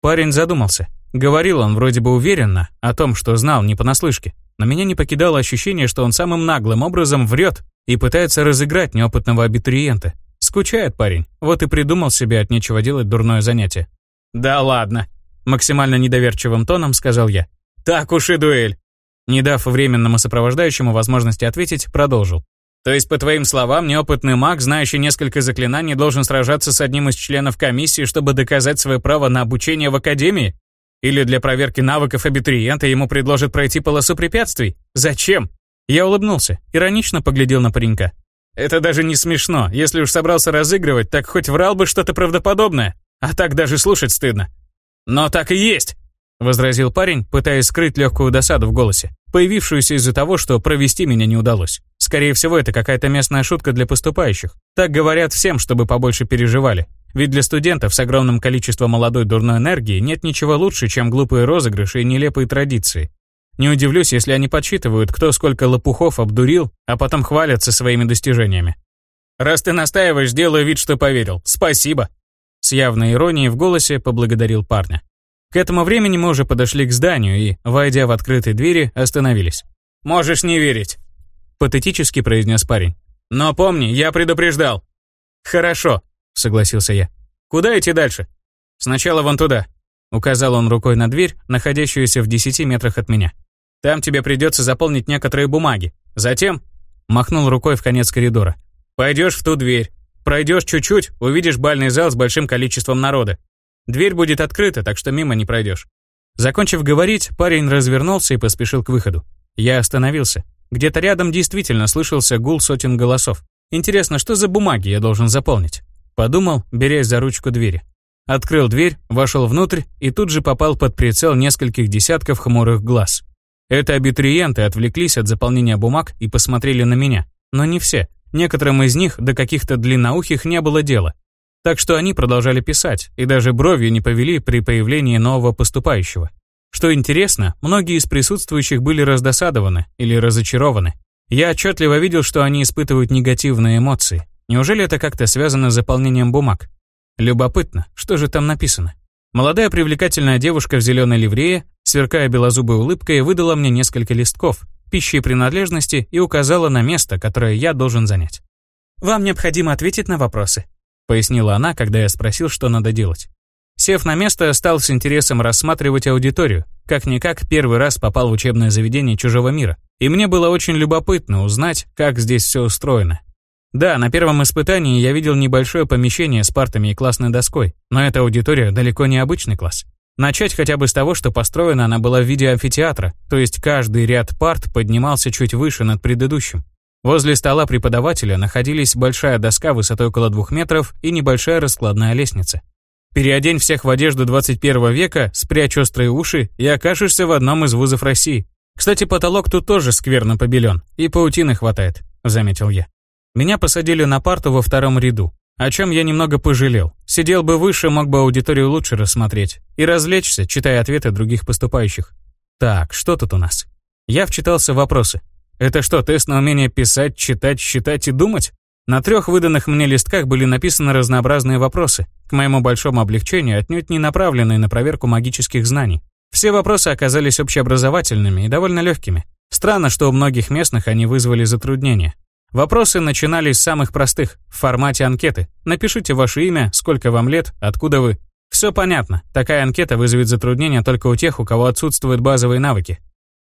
S1: Парень задумался. Говорил он вроде бы уверенно о том, что знал не понаслышке. Но меня не покидало ощущение, что он самым наглым образом врет и пытается разыграть неопытного абитуриента. Скучает парень, вот и придумал себе от нечего делать дурное занятие. «Да ладно», — максимально недоверчивым тоном сказал я. «Так уж и дуэль». Не дав временному сопровождающему возможности ответить, продолжил. То есть, по твоим словам, неопытный маг, знающий несколько заклинаний, должен сражаться с одним из членов комиссии, чтобы доказать свое право на обучение в академии? Или для проверки навыков абитуриента ему предложат пройти полосу препятствий? Зачем?
S2: Я улыбнулся, иронично поглядел на паренька. Это даже не смешно. Если уж собрался разыгрывать, так хоть врал бы что-то правдоподобное. А так даже слушать стыдно. Но так и есть, возразил парень, пытаясь скрыть легкую досаду в голосе, появившуюся из-за того, что провести меня не удалось. Скорее всего, это какая-то местная шутка для поступающих. Так говорят всем, чтобы побольше переживали. Ведь для студентов с огромным количеством молодой дурной энергии нет ничего лучше, чем глупые розыгрыши и нелепые традиции. Не удивлюсь, если они подсчитывают, кто сколько лопухов обдурил, а потом хвалятся своими достижениями. «Раз ты настаиваешь, делаю вид, что поверил. Спасибо!» С явной иронией в голосе поблагодарил парня. К этому времени мы уже подошли к зданию и, войдя в открытые двери, остановились. «Можешь не верить», — патетически произнес парень. «Но помни, я предупреждал». «Хорошо», — согласился я. «Куда идти дальше?» «Сначала вон туда», — указал он рукой на дверь, находящуюся в десяти метрах от меня. «Там тебе придется заполнить некоторые бумаги. Затем...» — махнул рукой в конец коридора. «Пойдешь в ту дверь. Пройдешь чуть-чуть, увидишь бальный зал с большим количеством народа. Дверь будет открыта, так что мимо не пройдешь». Закончив говорить, парень развернулся и поспешил к выходу. Я остановился. Где-то рядом действительно слышался гул сотен голосов. Интересно, что за бумаги я должен заполнить? Подумал, берясь за ручку двери. Открыл дверь, вошел внутрь и тут же попал под прицел нескольких десятков хмурых глаз. Это абитуриенты отвлеклись от заполнения бумаг и посмотрели на меня. Но не все. Некоторым из них до каких-то длинноухих не было дела. Так что они продолжали писать, и даже бровью не повели при появлении нового поступающего. Что интересно, многие из присутствующих были раздосадованы или разочарованы. Я отчетливо видел, что они испытывают негативные эмоции. Неужели это как-то связано с заполнением бумаг? Любопытно, что же там написано? Молодая привлекательная девушка в зеленой ливрее, сверкая белозубой улыбкой, выдала мне несколько листков, пищи и принадлежности и указала на место, которое я должен занять. «Вам необходимо ответить на вопросы пояснила она, когда я спросил, что надо делать. Сев на место, стал с интересом рассматривать аудиторию. Как-никак первый раз попал в учебное заведение чужого мира. И мне было очень любопытно узнать, как здесь все устроено. Да, на первом испытании я видел небольшое помещение с партами и классной доской, но эта аудитория далеко не обычный класс. Начать хотя бы с того, что построена она была в виде амфитеатра, то есть каждый ряд парт поднимался чуть выше над предыдущим. Возле стола преподавателя находились большая доска высотой около двух метров и небольшая раскладная лестница. Переодень всех в одежду 21 века, спрячь острые уши и окажешься в одном из вузов России. Кстати, потолок тут тоже скверно побелен, и паутины хватает, заметил я. Меня посадили на парту во втором ряду, о чем я немного пожалел. Сидел бы выше, мог бы аудиторию лучше рассмотреть и развлечься, читая ответы других поступающих. Так, что тут у нас? Я вчитался в вопросы. Это что, тест на умение писать, читать, считать и думать? На трех выданных мне листках были написаны разнообразные вопросы, к моему большому облегчению отнюдь не направленные на проверку магических знаний. Все вопросы оказались общеобразовательными и довольно легкими. Странно, что у многих местных они вызвали затруднения. Вопросы начинались с самых простых, в формате анкеты. Напишите ваше имя, сколько вам лет, откуда вы. Все понятно, такая анкета вызовет затруднения только у тех, у кого отсутствуют базовые навыки.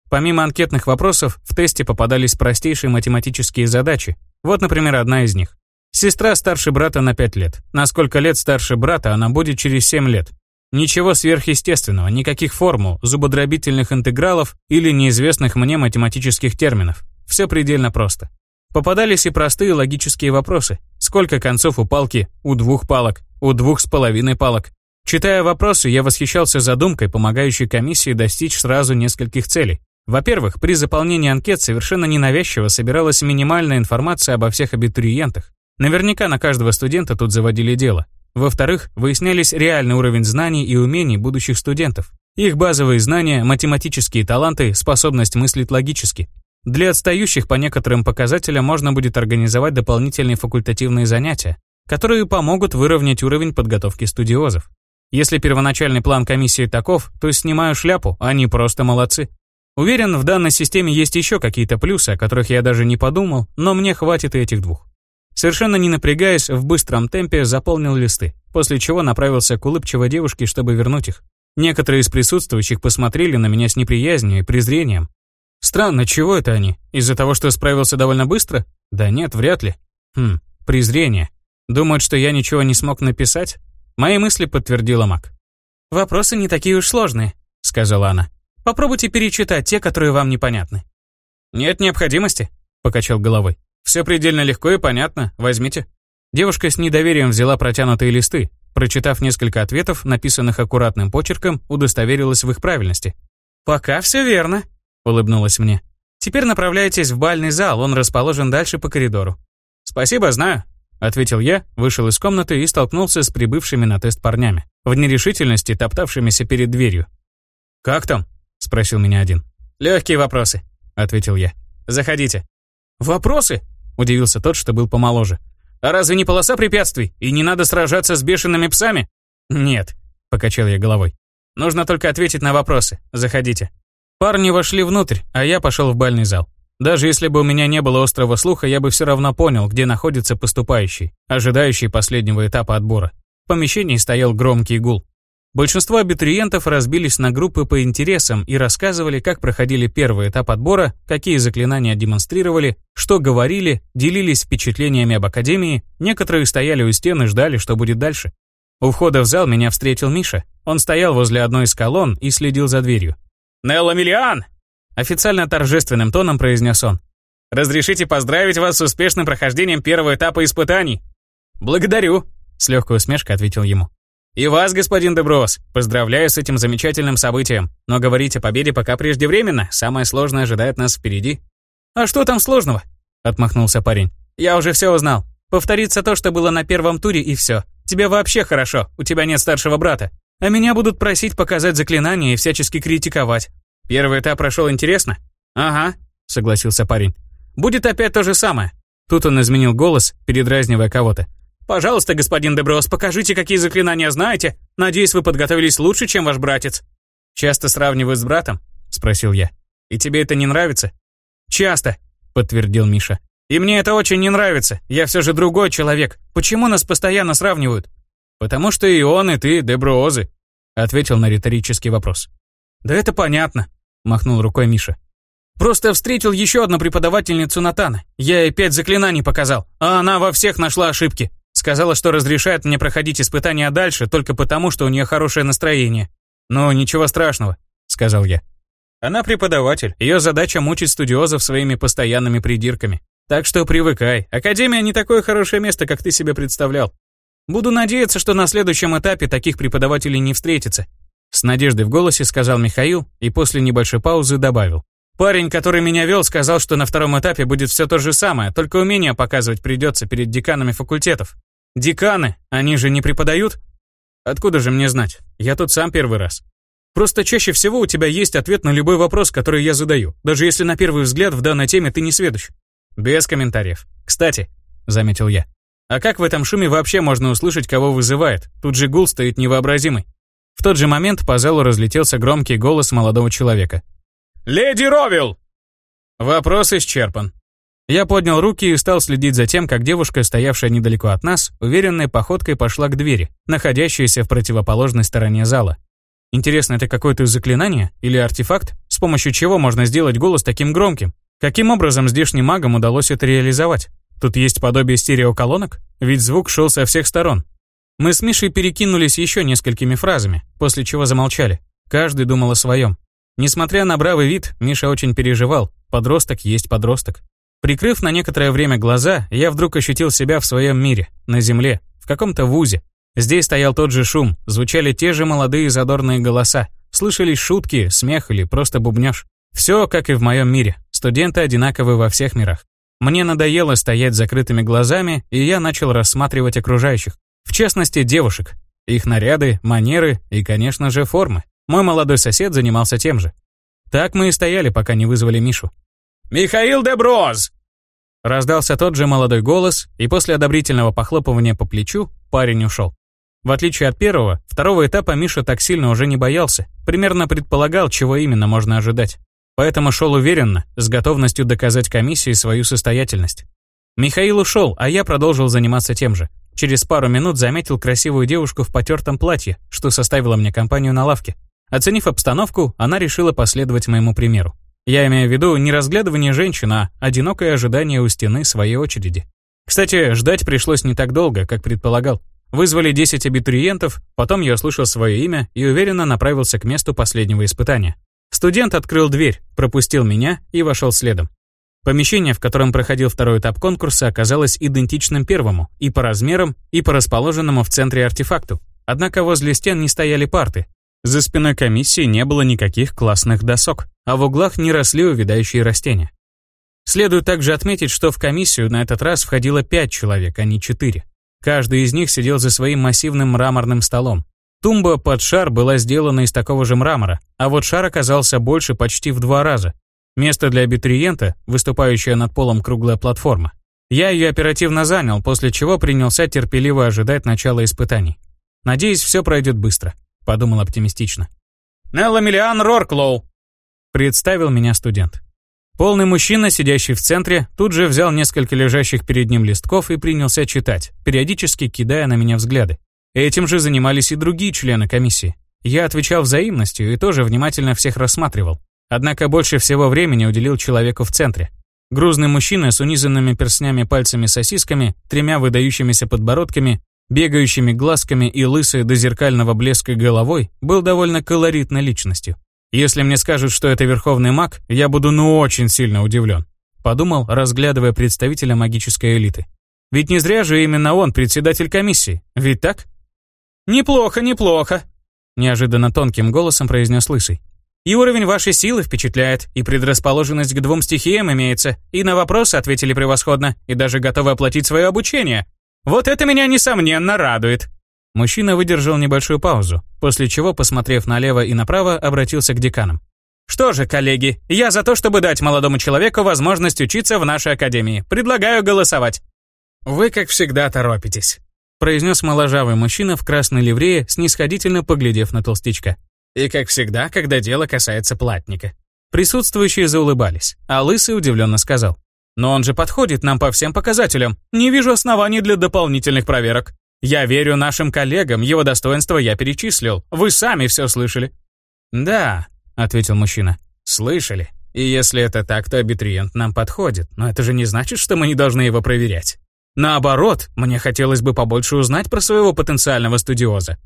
S2: Помимо анкетных вопросов, в тесте попадались простейшие математические задачи. Вот, например, одна из них. Сестра старше брата на 5 лет. На сколько лет старше брата она будет через 7 лет? Ничего сверхъестественного, никаких формул, зубодробительных интегралов или неизвестных мне математических терминов. Все предельно просто. Попадались и простые логические вопросы. Сколько концов у палки? У двух палок. У двух с половиной палок. Читая вопросы, я восхищался задумкой, помогающей комиссии достичь сразу нескольких целей. Во-первых, при заполнении анкет совершенно ненавязчиво собиралась минимальная информация обо всех абитуриентах. Наверняка на каждого студента тут заводили дело. Во-вторых, выяснялись реальный уровень знаний и умений будущих студентов. Их базовые знания, математические таланты, способность мыслить логически. Для отстающих по некоторым показателям можно будет организовать дополнительные факультативные занятия, которые помогут выровнять уровень подготовки студиозов. Если первоначальный план комиссии таков, то снимаю шляпу, они просто молодцы. Уверен, в данной системе есть еще какие-то плюсы, о которых я даже не подумал, но мне хватит и этих двух. Совершенно не напрягаясь, в быстром темпе заполнил листы, после чего направился к улыбчивой девушке, чтобы вернуть их. Некоторые из присутствующих посмотрели на меня с неприязнью и презрением. Странно, чего это они? Из-за того, что справился довольно быстро? Да нет, вряд ли. Хм, презрение. Думают, что я ничего не смог написать? Мои мысли подтвердила Мак. «Вопросы не такие уж сложные», — сказала она. Попробуйте перечитать те, которые вам непонятны. «Нет необходимости», — покачал головой. «Все предельно легко и понятно, возьмите». Девушка с недоверием взяла протянутые листы, прочитав несколько ответов, написанных аккуратным почерком, удостоверилась в их правильности. «Пока все верно», — улыбнулась мне. «Теперь направляйтесь в бальный зал, он расположен дальше по коридору». «Спасибо, знаю», — ответил я, вышел из комнаты и столкнулся с прибывшими на тест парнями, в нерешительности топтавшимися перед дверью. «Как там?» — спросил меня один. «Легкие вопросы», — ответил я. «Заходите». «Вопросы?» — удивился тот, что был помоложе. «А разве не полоса препятствий, и не надо сражаться с бешеными псами?» «Нет», — покачал я головой. «Нужно только ответить на вопросы. Заходите». Парни вошли внутрь, а я пошел в бальный зал. Даже если бы у меня не было острого слуха, я бы все равно понял, где находится поступающий, ожидающий последнего этапа отбора. В помещении стоял громкий гул. Большинство абитуриентов разбились на группы по интересам и рассказывали, как проходили первый этап отбора, какие заклинания демонстрировали, что говорили, делились впечатлениями об академии, некоторые стояли у стены и ждали, что будет дальше. У входа в зал меня встретил Миша. Он стоял возле одной из колонн и следил за дверью. «Нелла Миллиан!» Официально торжественным тоном произнес он. «Разрешите поздравить вас с успешным прохождением первого этапа испытаний?» «Благодарю», — с легкой усмешкой ответил ему. «И вас, господин Деброс, поздравляю с этим замечательным событием. Но говорить о победе пока преждевременно, самое сложное ожидает нас впереди». «А что там сложного?» — отмахнулся парень. «Я уже все узнал. Повторится то, что было на первом туре, и все. Тебе вообще хорошо, у тебя нет старшего брата. А меня будут просить показать заклинания и всячески критиковать. Первый этап прошел интересно? Ага, согласился парень. Будет опять то же самое. Тут он изменил голос, передразнивая кого-то. «Пожалуйста, господин Деброс, покажите, какие заклинания знаете. Надеюсь, вы подготовились лучше, чем ваш братец». «Часто сравнивают с братом?» — спросил я. «И тебе это не нравится?» «Часто», — подтвердил Миша. «И мне это очень не нравится. Я все же другой человек. Почему нас постоянно сравнивают?» «Потому что и он, и ты Деброозы», — ответил на риторический вопрос. «Да это понятно махнул рукой Миша. Просто встретил еще одну преподавательницу Натана. Я ей пять заклинаний показал, а она во всех нашла ошибки. Сказала, что разрешает мне проходить испытания дальше только потому, что у нее хорошее настроение. «Ну, ничего страшного», — сказал я. Она преподаватель, ее задача мучить студиозов своими постоянными придирками. Так что привыкай, Академия не такое хорошее место, как ты себе представлял. Буду надеяться, что на следующем этапе таких преподавателей не встретится. С надеждой в голосе сказал Михаил и после небольшой паузы добавил. Парень, который меня вел, сказал, что на втором этапе будет все то же самое, только умение показывать придется перед деканами факультетов. Деканы, они же не преподают? Откуда же мне знать? Я тут сам первый раз. Просто чаще всего у тебя есть ответ на любой вопрос, который я задаю, даже если на первый взгляд в данной теме ты не сведущ. Без комментариев. Кстати, заметил я. А как в этом шуме вообще можно услышать, кого вызывает? Тут же гул стоит невообразимый. В тот же момент по залу разлетелся громкий голос молодого человека. «Леди Ровил!» Вопрос исчерпан. Я поднял руки и стал следить за тем, как девушка, стоявшая недалеко от нас, уверенной походкой пошла к двери, находящейся в противоположной стороне зала. Интересно, это какое-то заклинание или артефакт, с помощью чего можно сделать голос таким громким? Каким образом здешним магам удалось это реализовать? Тут есть подобие стереоколонок? Ведь звук шел со всех сторон, мы с Мишей перекинулись еще несколькими фразами, после чего замолчали. Каждый думал о своем. Несмотря на бравый вид, Миша очень переживал. Подросток есть подросток. Прикрыв на некоторое время глаза, я вдруг ощутил себя в своем мире, на земле, в каком-то вузе. Здесь стоял тот же шум, звучали те же молодые задорные голоса, слышались шутки, смех или просто бубнёж. Все, как и в моем мире. Студенты одинаковы во всех мирах. Мне надоело стоять с закрытыми глазами, и я начал рассматривать окружающих. В частности, девушек. Их наряды, манеры и, конечно же, формы. Мой молодой сосед занимался тем же. Так мы и стояли, пока не вызвали Мишу. «Михаил Деброз!» Раздался тот же молодой голос, и после одобрительного похлопывания по плечу парень ушел. В отличие от первого, второго этапа Миша так сильно уже не боялся, примерно предполагал, чего именно можно ожидать. Поэтому шел уверенно, с готовностью доказать комиссии свою состоятельность. Михаил ушел, а я продолжил заниматься тем же. Через пару минут заметил красивую девушку в потертом платье, что составило мне компанию на лавке. Оценив обстановку, она решила последовать моему примеру. Я имею в виду не разглядывание женщин, а одинокое ожидание у стены своей очереди. Кстати, ждать пришлось не так долго, как предполагал. Вызвали 10 абитуриентов, потом я услышал свое имя и уверенно направился к месту последнего испытания. Студент открыл дверь, пропустил меня и вошел следом. Помещение, в котором проходил второй этап конкурса, оказалось идентичным первому и по размерам, и по расположенному в центре артефакту. Однако возле стен не стояли парты. За спиной комиссии не было никаких классных досок, а в углах не росли увядающие растения. Следует также отметить, что в комиссию на этот раз входило пять человек, а не четыре. Каждый из них сидел за своим массивным мраморным столом. Тумба под шар была сделана из такого же мрамора, а вот шар оказался больше почти в два раза, Место для абитуриента, выступающая над полом круглая платформа. Я ее оперативно занял, после чего принялся терпеливо ожидать начала испытаний. Надеюсь, все пройдет быстро, подумал оптимистично. Нелла Миллиан Рорклоу, представил меня студент. Полный мужчина, сидящий в центре, тут же взял несколько лежащих перед ним листков и принялся читать, периодически кидая на меня взгляды. Этим же занимались и другие члены комиссии. Я отвечал взаимностью и тоже внимательно всех рассматривал. Однако больше всего времени уделил человеку в центре. Грузный мужчина с унизанными перстнями пальцами-сосисками, тремя выдающимися подбородками, бегающими глазками и лысой до зеркального блеска головой был довольно колоритной личностью. Если мне скажут, что это верховный маг, я буду ну очень сильно удивлен. Подумал, разглядывая представителя магической элиты. Ведь не зря же именно он председатель комиссии, ведь так? «Неплохо, неплохо», — неожиданно тонким голосом произнес Лысый. И уровень вашей силы впечатляет, и предрасположенность к двум стихиям имеется, и на вопросы ответили превосходно, и даже готовы оплатить свое обучение. Вот это меня, несомненно, радует». Мужчина выдержал небольшую паузу, после чего, посмотрев налево и направо, обратился к деканам. «Что же, коллеги, я за то, чтобы дать молодому человеку возможность учиться в нашей академии. Предлагаю голосовать». «Вы, как всегда, торопитесь», произнес моложавый мужчина в красной ливрее, снисходительно поглядев на толстячка. И, как всегда, когда дело касается платника. Присутствующие заулыбались, а Лысый удивленно сказал. «Но он же подходит нам по всем показателям. Не вижу оснований для дополнительных проверок. Я верю нашим коллегам, его достоинство я перечислил. Вы сами все слышали». «Да», — ответил мужчина, — «слышали. И если это так, то абитуриент нам подходит. Но это же не значит, что мы не должны его проверять. Наоборот, мне хотелось бы побольше узнать про своего потенциального студиоза.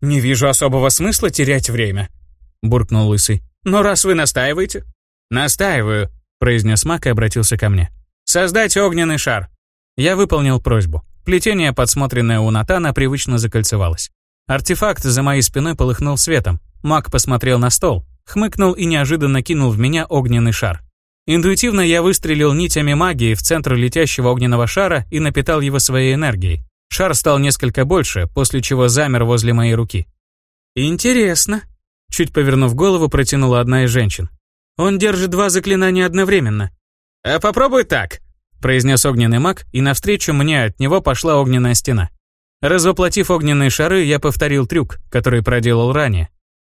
S2: «Не вижу особого смысла терять время», — буркнул Лысый. «Но раз вы настаиваете...» «Настаиваю», — произнес Мак и обратился ко мне. «Создать огненный шар». Я выполнил просьбу. Плетение, подсмотренное у Натана, привычно закольцевалось. Артефакт за моей спиной полыхнул светом. Мак посмотрел на стол, хмыкнул и неожиданно кинул в меня огненный шар. Интуитивно я выстрелил нитями магии в центр летящего огненного шара и напитал его своей энергией. Шар стал несколько больше, после чего замер возле моей руки. «Интересно», — чуть повернув голову, протянула одна из женщин. «Он держит два заклинания одновременно». «А попробуй так», — произнес огненный маг, и навстречу мне от него пошла огненная стена. Развоплотив огненные шары, я повторил трюк, который проделал ранее.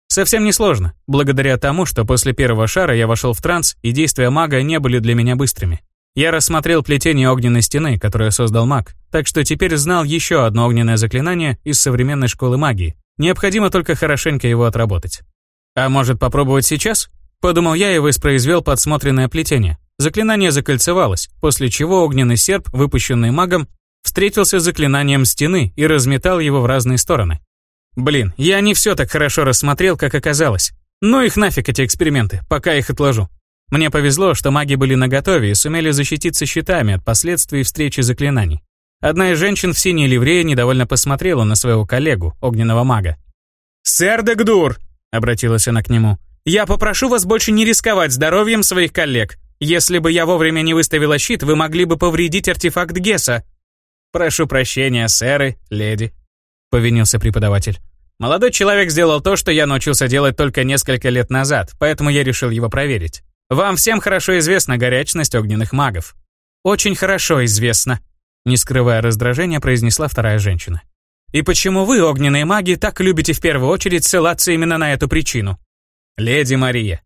S2: Совсем несложно, благодаря тому, что после первого шара я вошел в транс, и действия мага не были для меня быстрыми. Я рассмотрел плетение огненной стены, которое создал маг, так что теперь знал еще одно огненное заклинание из современной школы магии. Необходимо только хорошенько его отработать. А может попробовать сейчас? Подумал я и воспроизвел подсмотренное плетение. Заклинание закольцевалось, после чего огненный серп, выпущенный магом, встретился с заклинанием стены и разметал его в разные стороны. Блин, я не все так хорошо рассмотрел, как оказалось. Ну их нафиг эти эксперименты, пока их отложу. Мне повезло, что маги были наготове и сумели защититься щитами от последствий встречи заклинаний. Одна из женщин в синей ливрее недовольно посмотрела на своего коллегу, огненного мага. «Сэр Дегдур!» — обратилась она к нему. «Я попрошу вас больше не рисковать здоровьем своих коллег. Если бы я вовремя не выставила щит, вы могли бы повредить артефакт Гесса». «Прошу прощения, сэры, леди», — повинился преподаватель. «Молодой человек сделал то, что я научился делать только несколько лет назад, поэтому я решил его проверить. Вам всем хорошо известна горячность огненных магов. Очень хорошо известно, не скрывая раздражения, произнесла вторая женщина. И почему вы, огненные маги, так любите в первую очередь ссылаться именно на эту причину? Леди Мария,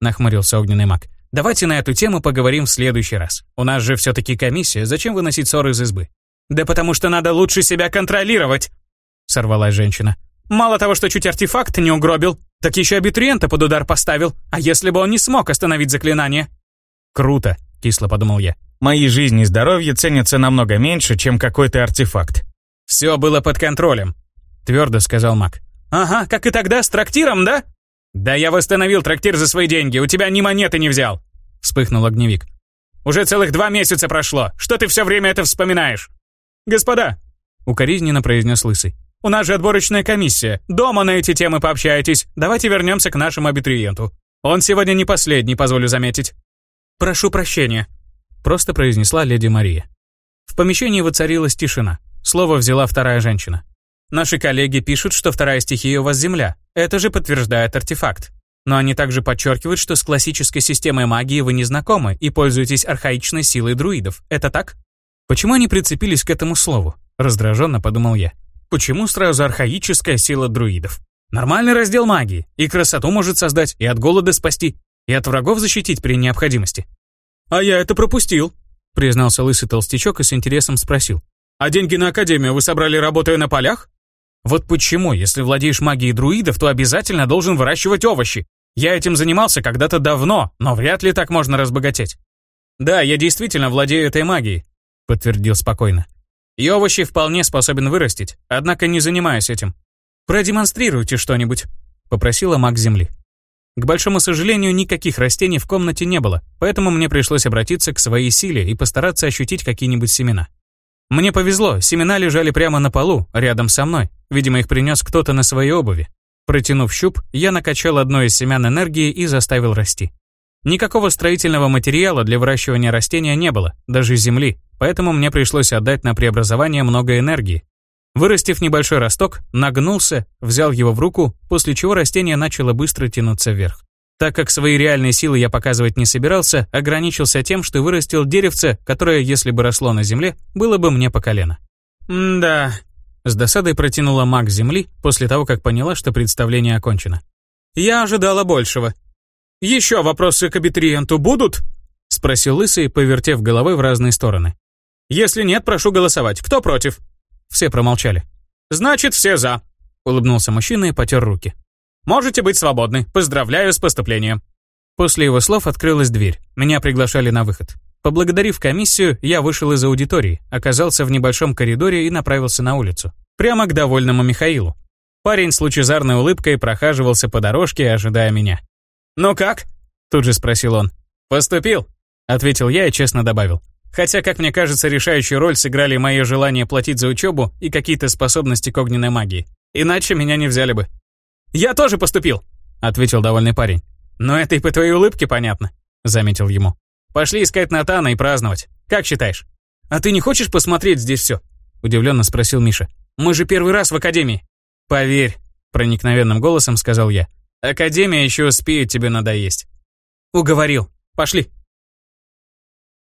S2: нахмурился огненный маг. Давайте на эту тему поговорим в следующий раз. У нас же все-таки комиссия, зачем выносить ссоры из избы? Да потому что надо лучше себя контролировать, сорвалась женщина. Мало того, что чуть артефакт не угробил, так еще абитуриента под удар поставил. А если бы он не смог остановить заклинание? Круто, кисло подумал я. Мои жизни и здоровье ценятся намного меньше, чем какой-то артефакт. Все было под контролем, твердо сказал маг. Ага, как и тогда с трактиром, да? Да я восстановил трактир за свои деньги, у тебя ни монеты не взял, вспыхнул огневик. Уже целых два месяца прошло. Что ты все время это вспоминаешь?»
S1: «Господа!» — укоризненно произнес Лысый. «У нас же отборочная комиссия. Дома на эти темы пообщайтесь. Давайте вернемся к нашему абитуриенту. Он сегодня не последний, позволю заметить». «Прошу прощения», — просто произнесла леди Мария. В помещении воцарилась тишина. Слово взяла вторая женщина. «Наши коллеги пишут, что вторая стихия у вас Земля. Это же подтверждает артефакт. Но они также подчеркивают, что с классической системой магии вы не знакомы и пользуетесь архаичной силой друидов. Это так? Почему они прицепились к этому слову? Раздраженно подумал я. Почему сразу архаическая сила друидов? Нормальный раздел магии. И красоту может создать, и от голода спасти, и от врагов защитить при необходимости. А я это пропустил, признался лысый толстячок и с интересом спросил. А деньги на академию вы собрали, работая на полях? Вот почему, если владеешь магией друидов, то обязательно должен выращивать овощи. Я этим занимался когда-то давно, но вряд ли так можно разбогатеть. Да, я действительно владею этой магией, подтвердил спокойно. И овощи вполне способен вырастить, однако не занимаюсь этим. Продемонстрируйте что-нибудь, попросила маг земли. К большому сожалению, никаких растений в комнате не было, поэтому мне пришлось обратиться к своей силе и постараться ощутить какие-нибудь семена. Мне повезло, семена лежали прямо на полу, рядом со мной. Видимо, их принес кто-то на своей обуви. Протянув щуп, я накачал одно из семян энергии и заставил расти. Никакого строительного материала для выращивания растения не было, даже земли, поэтому мне пришлось отдать на преобразование много энергии. Вырастив небольшой росток, нагнулся, взял его в руку, после чего растение начало быстро тянуться вверх. Так как свои реальные силы я показывать не собирался, ограничился тем, что вырастил деревце, которое, если бы росло на земле, было бы мне по колено. «Да», — с досадой протянула маг земли после того, как поняла, что представление окончено. «Я ожидала большего». «Еще вопросы к абитуриенту будут?» — спросил Лысый, повертев головой в разные стороны. «Если нет, прошу голосовать. Кто против?» Все промолчали. «Значит, все за», — улыбнулся мужчина и потер руки. Можете быть свободны. Поздравляю с поступлением». После его слов открылась дверь. Меня приглашали на выход. Поблагодарив комиссию, я вышел из аудитории, оказался в небольшом коридоре и направился на улицу. Прямо к довольному Михаилу. Парень с лучезарной улыбкой прохаживался по дорожке, ожидая меня. «Ну как?» — тут же спросил он. «Поступил», — ответил я и честно добавил. Хотя, как мне кажется, решающую роль сыграли мое желание платить за учебу и какие-то способности к огненной магии. Иначе меня не взяли бы. «Я тоже поступил», — ответил довольный парень. «Но это и по твоей улыбке понятно», — заметил ему. «Пошли искать Натана и праздновать. Как считаешь?» «А ты не хочешь посмотреть здесь все?» — удивленно спросил Миша. «Мы же первый раз в Академии». «Поверь», — проникновенным голосом сказал я. «Академия еще успеет тебе надоесть». «Уговорил. Пошли».